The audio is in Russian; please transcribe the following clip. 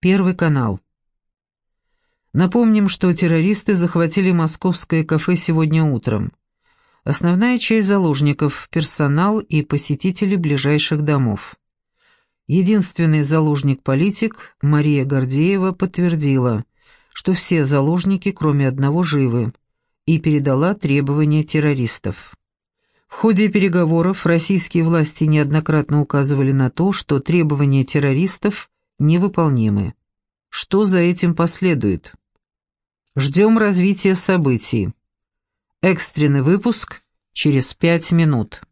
Первый канал. Напомним, что террористы захватили московское кафе сегодня утром. Основная часть заложников – персонал и посетители ближайших домов. Единственный заложник-политик, Мария Гордеева, подтвердила, что все заложники, кроме одного, живы, и передала требования террористов. В ходе переговоров российские власти неоднократно указывали на то, что требования террористов невыполнимы. Что за этим последует? Ждем развития событий. Экстренный выпуск через пять минут.